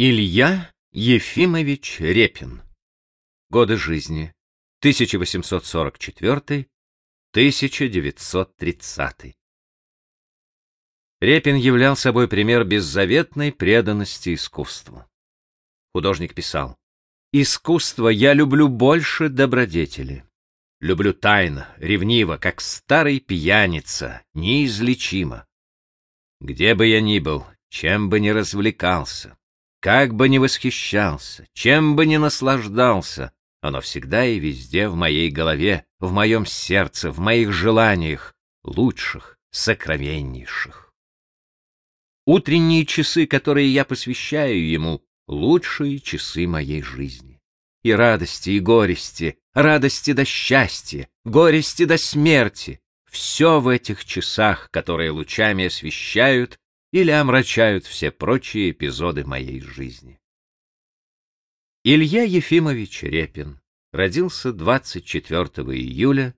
Илья Ефимович Репин. Годы жизни 1844-1930. Репин являл собой пример беззаветной преданности искусству. Художник писал, «Искусство я люблю больше добродетели. Люблю тайно, ревниво, как старый пьяница, неизлечимо. Где бы я ни был, чем бы ни развлекался, как бы ни восхищался, чем бы ни наслаждался, оно всегда и везде в моей голове, в моем сердце, в моих желаниях, лучших, сокровеннейших. Утренние часы, которые я посвящаю ему, лучшие часы моей жизни. И радости, и горести, радости до счастья, горести до смерти, все в этих часах, которые лучами освещают или омрачают все прочие эпизоды моей жизни. Илья Ефимович Репин родился 24 июля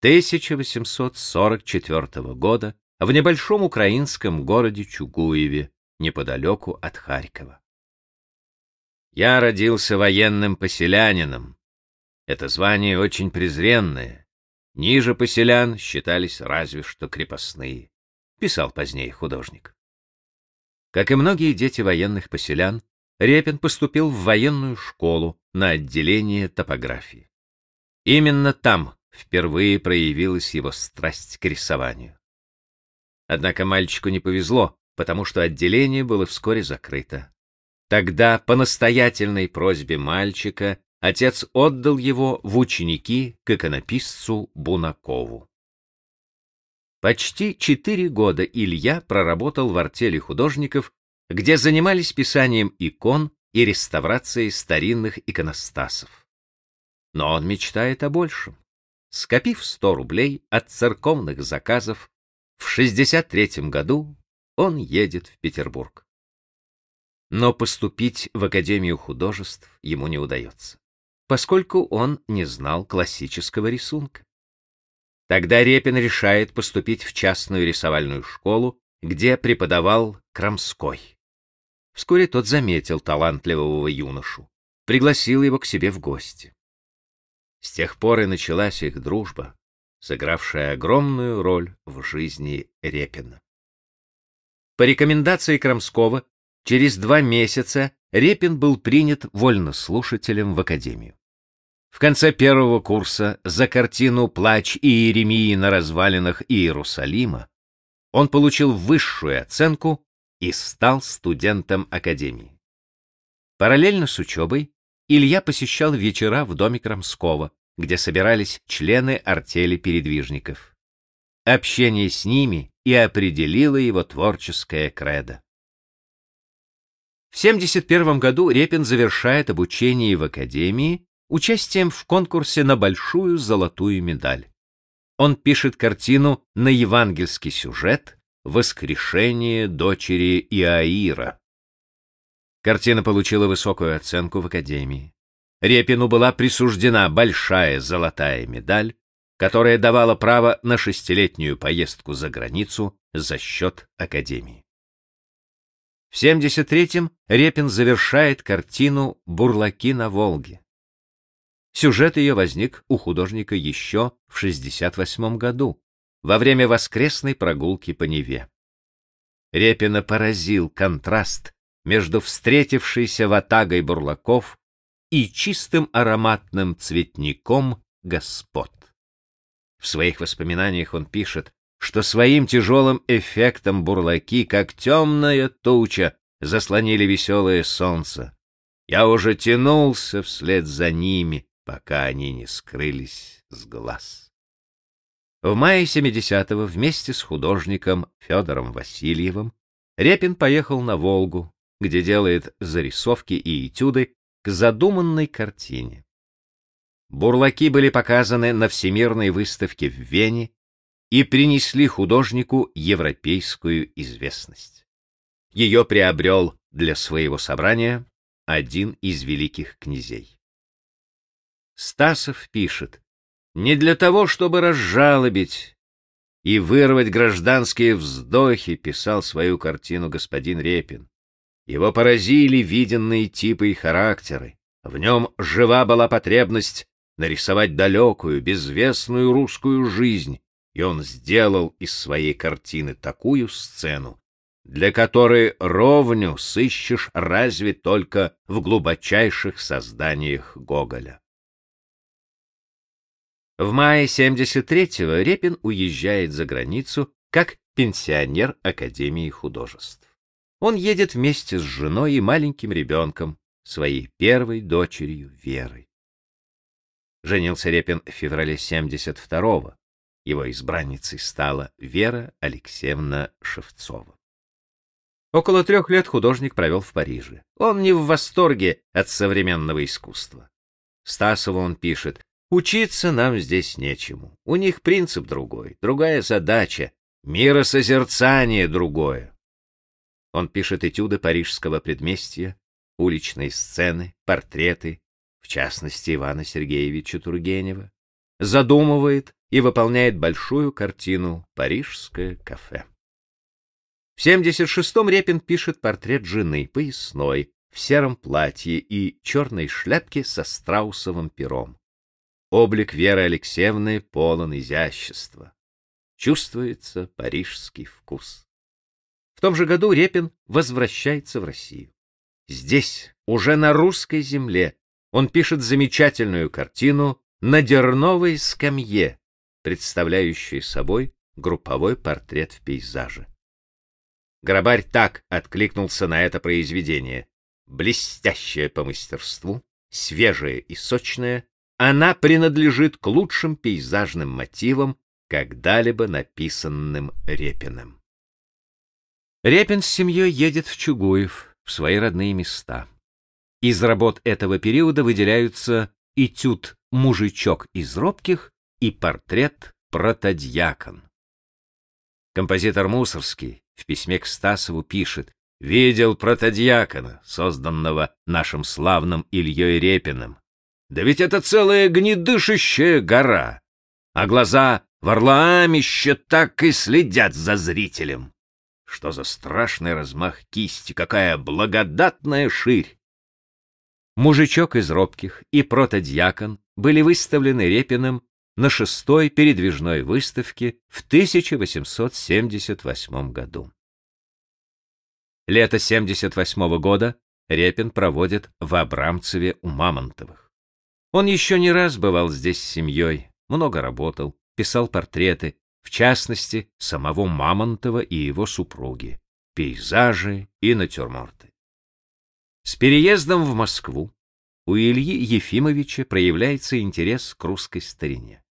1844 года в небольшом украинском городе Чугуеве, неподалеку от Харькова. Я родился военным поселянином. Это звание очень презренное. Ниже поселян считались разве что крепостные, писал позднее художник. Как и многие дети военных поселян, Репин поступил в военную школу на отделение топографии. Именно там впервые проявилась его страсть к рисованию. Однако мальчику не повезло, потому что отделение было вскоре закрыто. Тогда, по настоятельной просьбе мальчика, отец отдал его в ученики к иконописцу Бунакову. Почти четыре года Илья проработал в артели художников, где занимались писанием икон и реставрацией старинных иконостасов. Но он мечтает о большем. Скопив 100 рублей от церковных заказов, в 63 году он едет в Петербург. Но поступить в Академию художеств ему не удается, поскольку он не знал классического рисунка. Тогда Репин решает поступить в частную рисовальную школу, где преподавал Крамской. Вскоре тот заметил талантливого юношу, пригласил его к себе в гости. С тех пор и началась их дружба, сыгравшая огромную роль в жизни Репина. По рекомендации Крамского, через два месяца Репин был принят вольнослушателем в академию. В конце первого курса за картину «Плач Иеремии на развалинах Иерусалима» он получил высшую оценку и стал студентом академии. Параллельно с учебой Илья посещал вечера в доме Крамского, где собирались члены артели передвижников. Общение с ними и определило его творческое кредо. В 71 году Репин завершает обучение в академии участием в конкурсе на большую золотую медаль. Он пишет картину на евангельский сюжет «Воскрешение дочери Иаира». Картина получила высокую оценку в Академии. Репину была присуждена большая золотая медаль, которая давала право на шестилетнюю поездку за границу за счет Академии. В 73-м Репин завершает картину «Бурлаки на Волге». Сюжет ее возник у художника еще в 68 году, во время воскресной прогулки по Неве. Репина поразил контраст между встретившейся ватагой бурлаков и чистым ароматным цветником господ. В своих воспоминаниях он пишет, что своим тяжелым эффектом бурлаки, как темная туча, заслонили веселое солнце. Я уже тянулся вслед за ними, пока они не скрылись с глаз. В мае 70-го вместе с художником Федором Васильевым Репин поехал на Волгу, где делает зарисовки и этюды к задуманной картине. Бурлаки были показаны на Всемирной выставке в Вене и принесли художнику европейскую известность. Ее приобрел для своего собрания один из великих князей. Стасов пишет, не для того, чтобы разжалобить и вырвать гражданские вздохи, писал свою картину господин Репин. Его поразили виденные типы и характеры. В нем жива была потребность нарисовать далекую, безвестную русскую жизнь, и он сделал из своей картины такую сцену, для которой ровню сыщешь разве только в глубочайших созданиях Гоголя. В мае 73-го Репин уезжает за границу как пенсионер Академии художеств. Он едет вместе с женой и маленьким ребенком, своей первой дочерью Верой. Женился Репин в феврале 72-го. Его избранницей стала Вера Алексеевна Шевцова. Около трех лет художник провел в Париже. Он не в восторге от современного искусства. Стасову он пишет, «Учиться нам здесь нечему. У них принцип другой, другая задача, миросозерцание другое». Он пишет этюды парижского предместья, уличные сцены, портреты, в частности Ивана Сергеевича Тургенева, задумывает и выполняет большую картину «Парижское кафе». В 76-м Репин пишет портрет жены, поясной, в сером платье и черной шляпке со страусовым пером. Облик Веры Алексеевны полон изящества. Чувствуется парижский вкус. В том же году Репин возвращается в Россию. Здесь, уже на русской земле, он пишет замечательную картину «На дерновой скамье», представляющую собой групповой портрет в пейзаже. Грабарь так откликнулся на это произведение. Блестящее по мастерству, свежее и сочное, она принадлежит к лучшим пейзажным мотивам, когда-либо написанным Репиным. Репин с семьей едет в Чугуев, в свои родные места. Из работ этого периода выделяются этюд «Мужичок из робких» и портрет «Протодьякон». Композитор Мусорский в письме к Стасову пишет «Видел протодьякона, созданного нашим славным Ильей Репиным. Да ведь это целая гнедышащая гора, а глаза Варлаамища так и следят за зрителем. Что за страшный размах кисти, какая благодатная ширь! Мужичок из робких и протодьякон были выставлены Репиным на шестой передвижной выставке в 1878 году. Лето 78 года Репин проводит в Абрамцеве у Мамонтовых. Он еще не раз бывал здесь с семьей, много работал, писал портреты, в частности, самого Мамонтова и его супруги, пейзажи и натюрморты. С переездом в Москву у Ильи Ефимовича проявляется интерес к русской старине.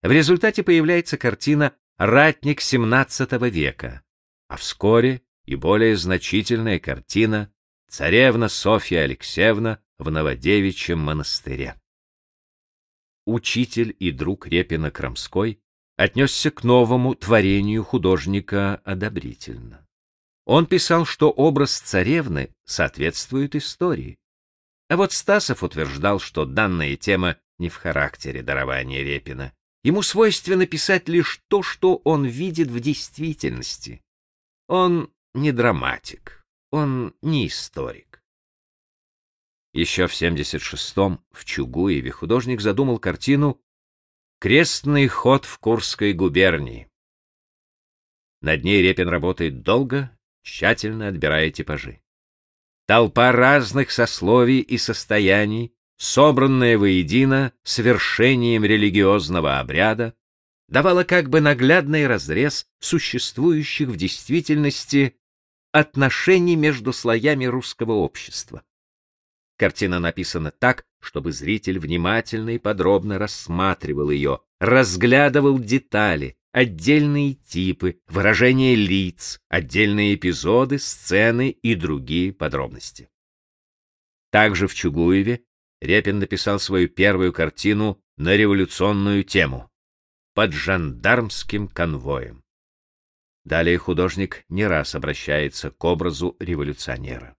В результате появляется картина «Ратник XVII века», а вскоре и более значительная картина «Царевна Софья Алексеевна в Новодевичьем монастыре». Учитель и друг Репина Крамской отнесся к новому творению художника одобрительно. Он писал, что образ царевны соответствует истории. А вот Стасов утверждал, что данная тема не в характере дарования Репина. Ему свойственно писать лишь то, что он видит в действительности. Он не драматик, он не историк. Еще в 76-м в Чугуеве художник задумал картину «Крестный ход в Курской губернии». Над ней Репин работает долго, тщательно отбирая типажи. Толпа разных сословий и состояний собранная воедино свершением религиозного обряда, давала как бы наглядный разрез существующих в действительности отношений между слоями русского общества. Картина написана так, чтобы зритель внимательно и подробно рассматривал ее, разглядывал детали, отдельные типы, выражения лиц, отдельные эпизоды, сцены и другие подробности. Также в Чугуеве Репин написал свою первую картину на революционную тему «Под жандармским конвоем». Далее художник не раз обращается к образу революционера.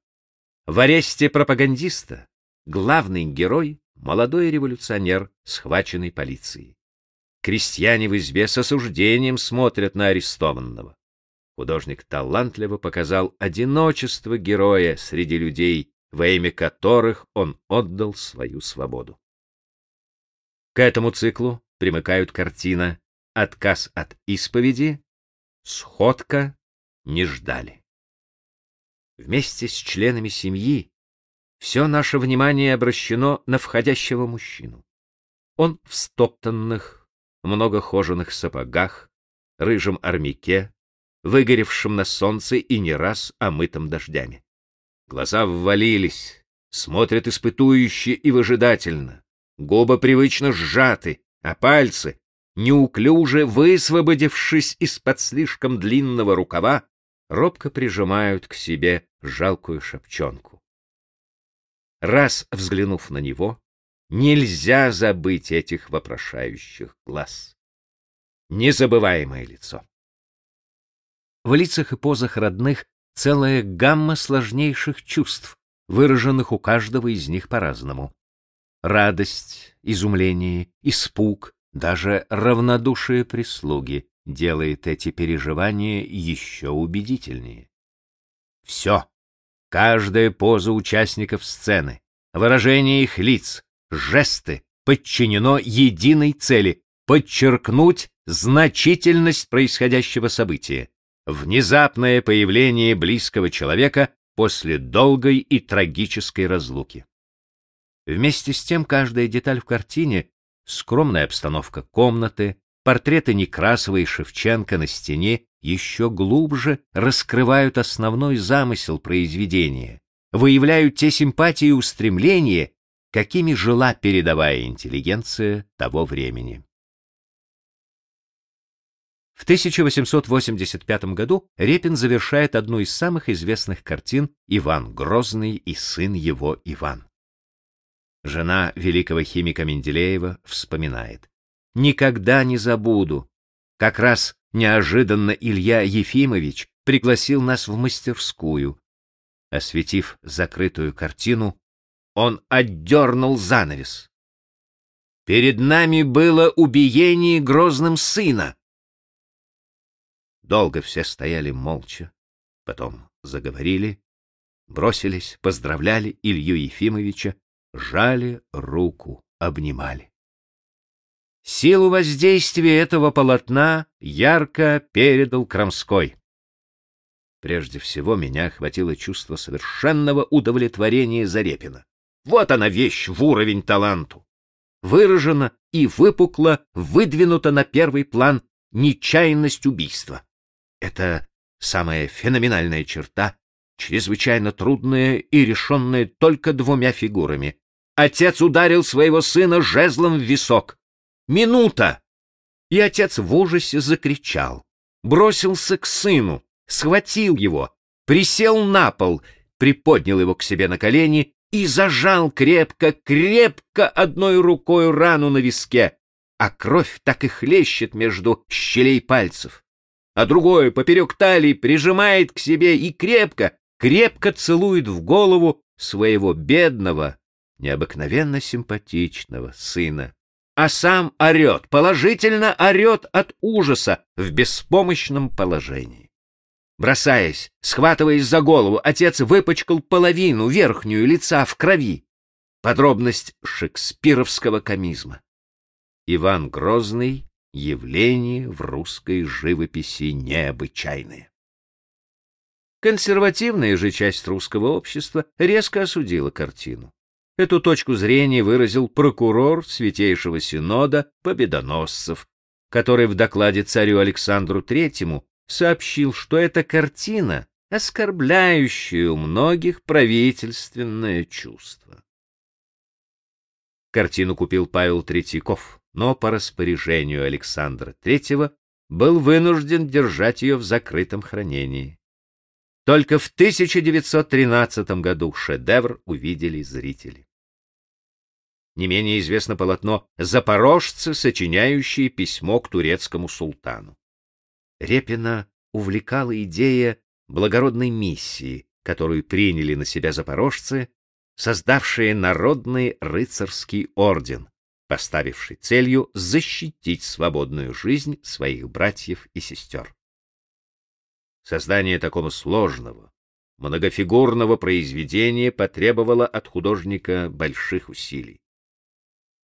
В аресте пропагандиста главный герой — молодой революционер, схваченный полицией. Крестьяне в избе с осуждением смотрят на арестованного. художник талантливо показал одиночество героя среди людей, во имя которых он отдал свою свободу. К этому циклу примыкают картина «Отказ от исповеди», «Сходка», «Не ждали». Вместе с членами семьи все наше внимание обращено на входящего мужчину. Он в стоптанных, многохоженных сапогах, рыжем армяке, выгоревшем на солнце и не раз омытом дождями. Глаза ввалились, смотрят испытующе и выжидательно, губы привычно сжаты, а пальцы, неуклюже высвободившись из-под слишком длинного рукава, робко прижимают к себе жалкую шапчонку. Раз взглянув на него, нельзя забыть этих вопрошающих глаз. Незабываемое лицо. В лицах и позах родных целая гамма сложнейших чувств, выраженных у каждого из них по-разному. Радость, изумление, испуг, даже равнодушие прислуги делает эти переживания еще убедительнее. Все, каждая поза участников сцены, выражение их лиц, жесты подчинено единой цели — подчеркнуть значительность происходящего события, внезапное появление близкого человека после долгой и трагической разлуки. Вместе с тем каждая деталь в картине, скромная обстановка комнаты, портреты Некрасова и Шевченко на стене еще глубже раскрывают основной замысел произведения, выявляют те симпатии и устремления, какими жила передовая интеллигенция того времени. В 1885 году Репин завершает одну из самых известных картин «Иван Грозный и сын его Иван». Жена великого химика Менделеева вспоминает. «Никогда не забуду. Как раз неожиданно Илья Ефимович пригласил нас в мастерскую. Осветив закрытую картину, он отдернул занавес. Перед нами было убиение грозным сына. Долго все стояли молча, потом заговорили, бросились, поздравляли Илью Ефимовича, жали руку, обнимали. Силу воздействия этого полотна ярко передал Крамской. Прежде всего меня охватило чувство совершенного удовлетворения Зарепина. Вот она вещь в уровень таланту. Выражена и выпукла, выдвинута на первый план нечаянность убийства. Это самая феноменальная черта, чрезвычайно трудная и решенная только двумя фигурами. Отец ударил своего сына жезлом в висок. Минута! И отец в ужасе закричал. Бросился к сыну, схватил его, присел на пол, приподнял его к себе на колени и зажал крепко-крепко одной рукой рану на виске, а кровь так и хлещет между щелей пальцев а другое поперек талии прижимает к себе и крепко, крепко целует в голову своего бедного, необыкновенно симпатичного сына. А сам орет, положительно орет от ужаса в беспомощном положении. Бросаясь, схватываясь за голову, отец выпачкал половину верхнюю лица в крови. Подробность шекспировского комизма. Иван Грозный явление в русской живописи необычайное. Консервативная же часть русского общества резко осудила картину. Эту точку зрения выразил прокурор Святейшего Синода Победоносцев, который в докладе царю Александру III сообщил, что эта картина, оскорбляющая у многих правительственное чувство. Картину купил Павел Третьяков но по распоряжению Александра III был вынужден держать ее в закрытом хранении. Только в 1913 году шедевр увидели зрители. Не менее известно полотно «Запорожцы, сочиняющие письмо к турецкому султану». Репина увлекала идея благородной миссии, которую приняли на себя запорожцы, создавшие народный рыцарский орден, поставивший целью защитить свободную жизнь своих братьев и сестер. Создание такого сложного, многофигурного произведения потребовало от художника больших усилий.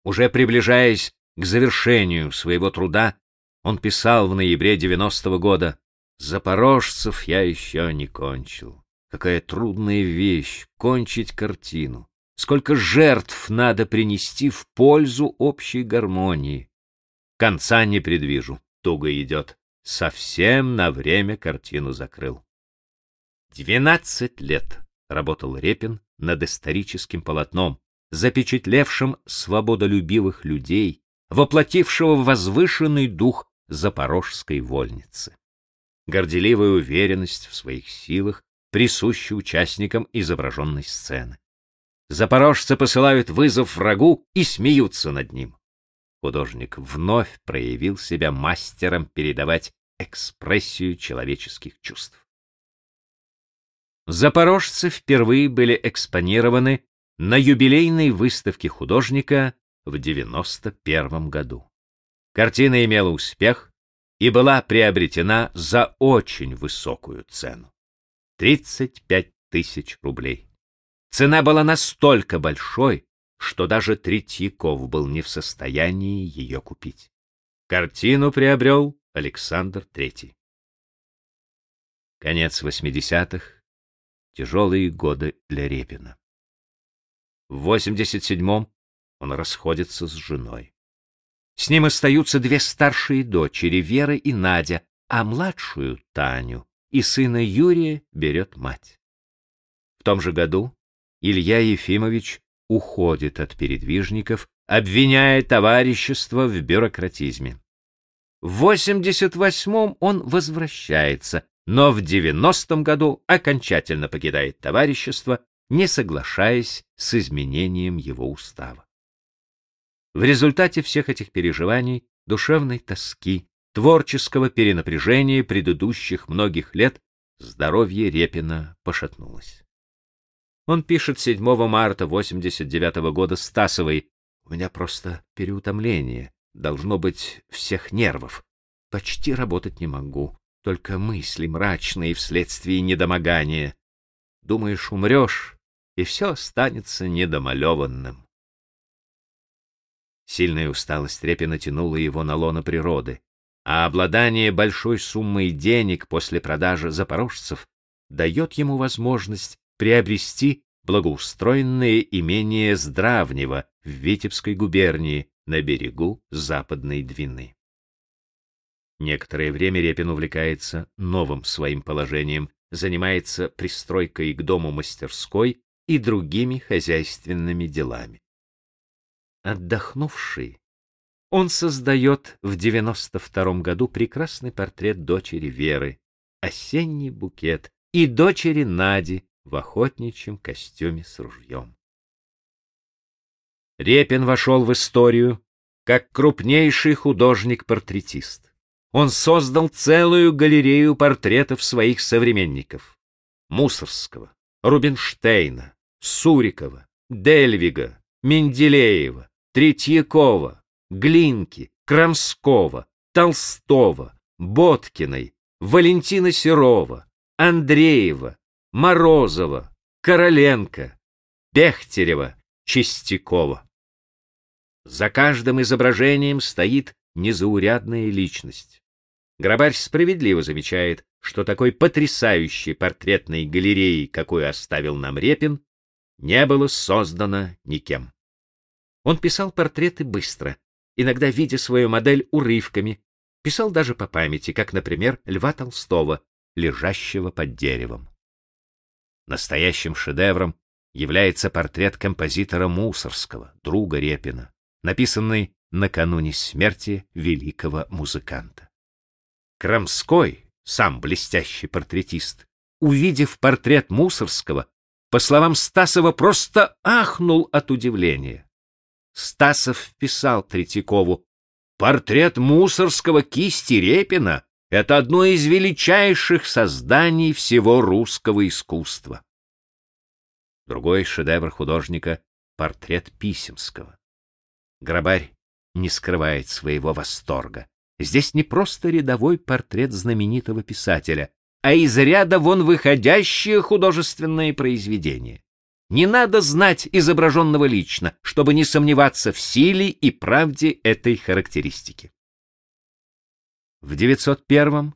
Уже приближаясь к завершению своего труда, он писал в ноябре 90 -го года «Запорожцев я еще не кончил. Какая трудная вещь — кончить картину. Сколько жертв надо принести в пользу общей гармонии. Конца не предвижу, туго идет. Совсем на время картину закрыл. Двенадцать лет работал Репин над историческим полотном, запечатлевшим свободолюбивых людей, воплотившего возвышенный дух запорожской вольницы. Горделивая уверенность в своих силах присуща участникам изображенной сцены. Запорожцы посылают вызов врагу и смеются над ним. Художник вновь проявил себя мастером передавать экспрессию человеческих чувств. Запорожцы впервые были экспонированы на юбилейной выставке художника в 91 году. Картина имела успех и была приобретена за очень высокую цену — 35 тысяч рублей. Цена была настолько большой, что даже Третьяков был не в состоянии ее купить. Картину приобрел Александр III. Конец 80-х Тяжелые годы для Репина. В 87-м он расходится с женой. С ним остаются две старшие дочери, Вера и Надя, а младшую, Таню, и сына Юрия берет мать. В том же году Илья Ефимович уходит от передвижников, обвиняя товарищество в бюрократизме. В 88-м он возвращается, но в 90-м году окончательно покидает товарищество, не соглашаясь с изменением его устава. В результате всех этих переживаний, душевной тоски, творческого перенапряжения предыдущих многих лет здоровье Репина пошатнулось. Он пишет 7 марта 89 -го года Стасовой: "У меня просто переутомление, должно быть всех нервов. Почти работать не могу. Только мысли мрачные вследствие недомогания. Думаешь, умрешь, и все останется недомалеванным. Сильная усталость Репина тянула его на лоно природы, а обладание большой суммой денег после продажи запорожцев дает ему возможность приобрести благоустроенное имение Здравнево в Витебской губернии на берегу Западной Двины. Некоторое время Репин увлекается новым своим положением, занимается пристройкой к дому мастерской и другими хозяйственными делами. Отдохнувший, он создает в 92 году прекрасный портрет дочери Веры, осенний букет, и дочери Нади в охотничьем костюме с ружьем. Репин вошел в историю как крупнейший художник-портретист он создал целую галерею портретов своих современников. Мусорского, Рубинштейна, Сурикова, Дельвига, Менделеева, Третьякова, Глинки, Крамского, Толстого, Боткиной, Валентина Серова, Андреева, Морозова, Короленко, Бехтерева, Чистякова. За каждым изображением стоит незаурядная личность. Грабарь справедливо замечает, что такой потрясающей портретной галереи, какую оставил нам Репин, не было создано никем. Он писал портреты быстро, иногда видя свою модель урывками, писал даже по памяти, как, например, Льва Толстого, лежащего под деревом. Настоящим шедевром является портрет композитора Мусорского, друга Репина, написанный накануне смерти великого музыканта. Крамской, сам блестящий портретист, увидев портрет Мусорского, по словам Стасова, просто ахнул от удивления. Стасов писал Третьякову, «Портрет Мусорского кисти Репина — это одно из величайших созданий всего русского искусства». Другой шедевр художника — портрет Писемского. Грабарь не скрывает своего восторга. Здесь не просто рядовой портрет знаменитого писателя, а из ряда вон выходящее художественное произведение. Не надо знать изображенного лично, чтобы не сомневаться в силе и правде этой характеристики. В 901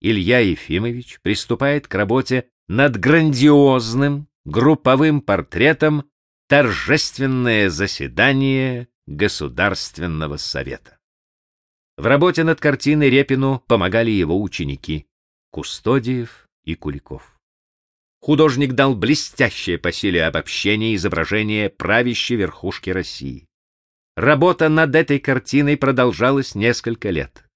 Илья Ефимович приступает к работе над грандиозным групповым портретом «Торжественное заседание Государственного совета». В работе над картиной Репину помогали его ученики Кустодиев и Куликов. Художник дал блестящее по силе обобщение изображения правящей верхушки России. Работа над этой картиной продолжалась несколько лет.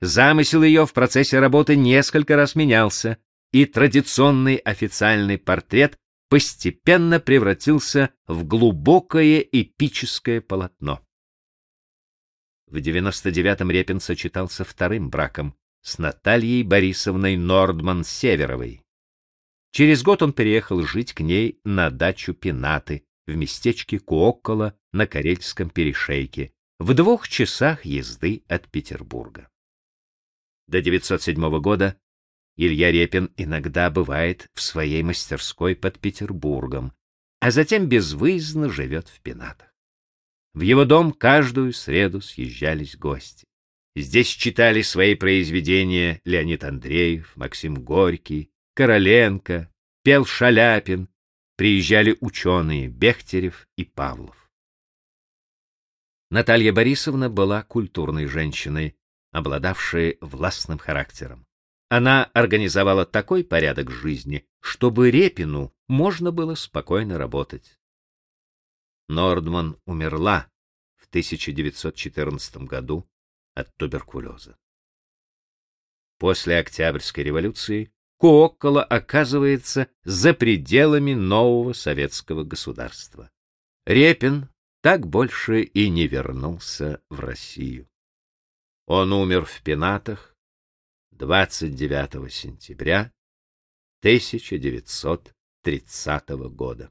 Замысел ее в процессе работы несколько раз менялся, и традиционный официальный портрет постепенно превратился в глубокое эпическое полотно. В 99-м Репин сочетался вторым браком с Натальей Борисовной Нордман-Северовой. Через год он переехал жить к ней на дачу Пинаты в местечке Куоккола на Карельском перешейке, в двух часах езды от Петербурга. До 907 года Илья Репин иногда бывает в своей мастерской под Петербургом, а затем безвыездно живет в Пинатах. В его дом каждую среду съезжались гости. Здесь читали свои произведения Леонид Андреев, Максим Горький, Короленко, пел Шаляпин, приезжали ученые Бехтерев и Павлов. Наталья Борисовна была культурной женщиной, обладавшей властным характером. Она организовала такой порядок жизни, чтобы Репину можно было спокойно работать. Нордман умерла в 1914 году от туберкулеза. После Октябрьской революции Куоккола оказывается за пределами нового советского государства. Репин так больше и не вернулся в Россию. Он умер в Пенатах 29 сентября 1930 года.